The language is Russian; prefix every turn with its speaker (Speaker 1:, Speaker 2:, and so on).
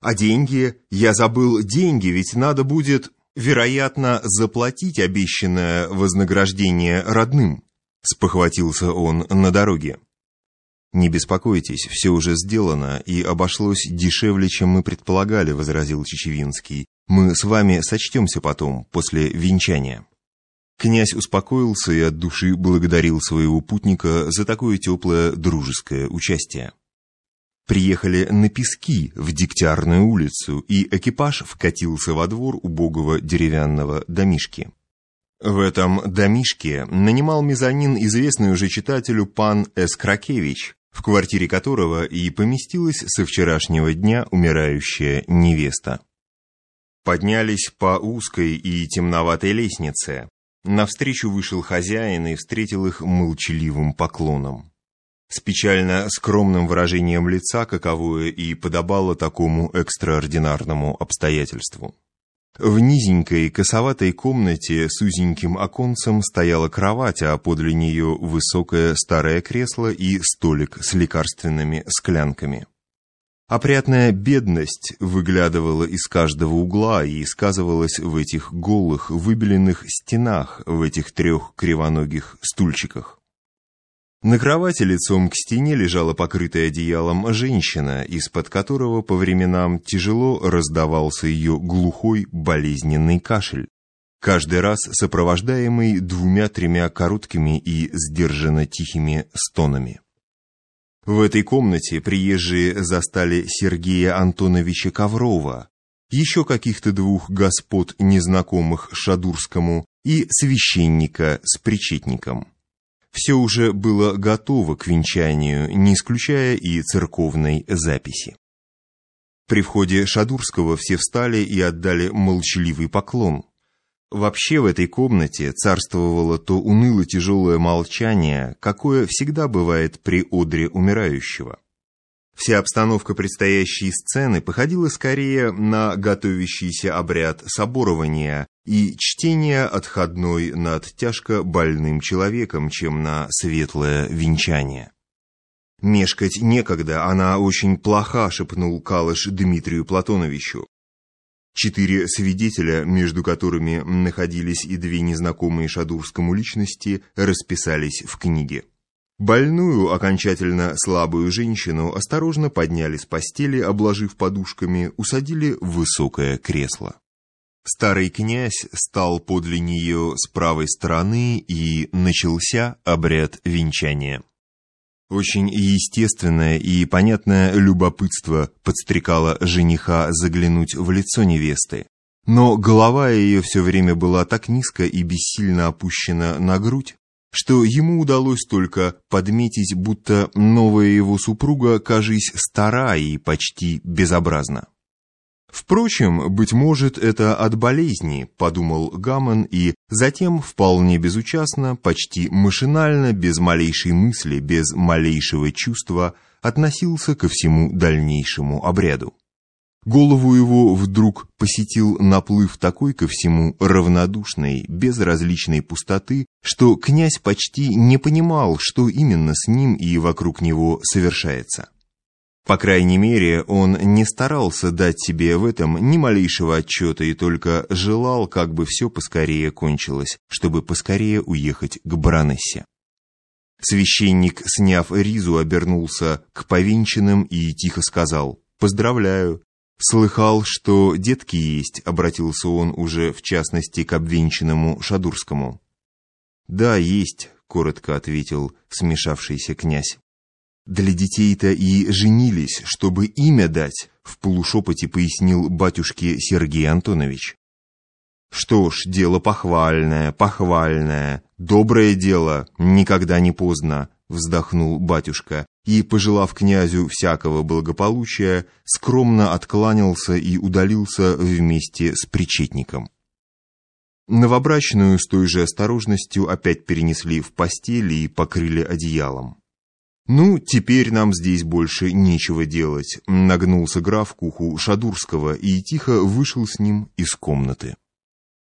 Speaker 1: А деньги? Я забыл деньги, ведь надо будет, вероятно, заплатить обещанное вознаграждение родным. Спохватился он на дороге. «Не беспокойтесь, все уже сделано и обошлось дешевле, чем мы предполагали», — возразил Чечевинский. «Мы с вами сочтемся потом, после венчания». Князь успокоился и от души благодарил своего путника за такое теплое дружеское участие. Приехали на Пески, в Дегтярную улицу, и экипаж вкатился во двор убогого деревянного домишки. В этом домишке нанимал мезонин известный уже читателю пан Эскракевич, в квартире которого и поместилась со вчерашнего дня умирающая невеста. Поднялись по узкой и темноватой лестнице. Навстречу вышел хозяин и встретил их молчаливым поклоном с печально скромным выражением лица, каковое и подобало такому экстраординарному обстоятельству. В низенькой косоватой комнате с узеньким оконцем стояла кровать, а подле нее высокое старое кресло и столик с лекарственными склянками. Опрятная бедность выглядывала из каждого угла и сказывалась в этих голых, выбеленных стенах, в этих трех кривоногих стульчиках. На кровати лицом к стене лежала покрытая одеялом женщина, из-под которого по временам тяжело раздавался ее глухой болезненный кашель, каждый раз сопровождаемый двумя-тремя короткими и сдержанно тихими стонами. В этой комнате приезжие застали Сергея Антоновича Коврова, еще каких-то двух господ, незнакомых Шадурскому, и священника с причетником. Все уже было готово к венчанию, не исключая и церковной записи. При входе Шадурского все встали и отдали молчаливый поклон. Вообще в этой комнате царствовало то уныло-тяжелое молчание, какое всегда бывает при одре умирающего. Вся обстановка предстоящей сцены походила скорее на готовящийся обряд соборования и чтение отходной над тяжко больным человеком, чем на светлое венчание. «Мешкать некогда, она очень плоха», — шепнул Калыш Дмитрию Платоновичу. Четыре свидетеля, между которыми находились и две незнакомые Шадурскому личности, расписались в книге. Больную, окончательно слабую женщину осторожно подняли с постели, обложив подушками, усадили в высокое кресло. Старый князь стал подле нее с правой стороны, и начался обряд венчания. Очень естественное и понятное любопытство подстрекало жениха заглянуть в лицо невесты. Но голова ее все время была так низко и бессильно опущена на грудь, что ему удалось только подметить, будто новая его супруга, кажись, стара и почти безобразна. Впрочем, быть может, это от болезни, подумал Гамон и затем вполне безучастно, почти машинально, без малейшей мысли, без малейшего чувства относился ко всему дальнейшему обряду. Голову его вдруг посетил наплыв такой ко всему равнодушной, безразличной пустоты, что князь почти не понимал, что именно с ним и вокруг него совершается. По крайней мере, он не старался дать себе в этом ни малейшего отчета и только желал, как бы все поскорее кончилось, чтобы поскорее уехать к Бранессе. Священник, сняв ризу, обернулся к повинченным и тихо сказал «Поздравляю, «Слыхал, что детки есть», — обратился он уже, в частности, к обвенчанному Шадурскому. «Да, есть», — коротко ответил смешавшийся князь. «Для детей-то и женились, чтобы имя дать», — в полушепоте пояснил батюшке Сергей Антонович. «Что ж, дело похвальное, похвальное, доброе дело, никогда не поздно», — вздохнул батюшка и, пожелав князю всякого благополучия, скромно откланялся и удалился вместе с причетником. Новобрачную с той же осторожностью опять перенесли в постель и покрыли одеялом. «Ну, теперь нам здесь больше нечего делать», — нагнулся граф к уху Шадурского и тихо вышел с ним из комнаты.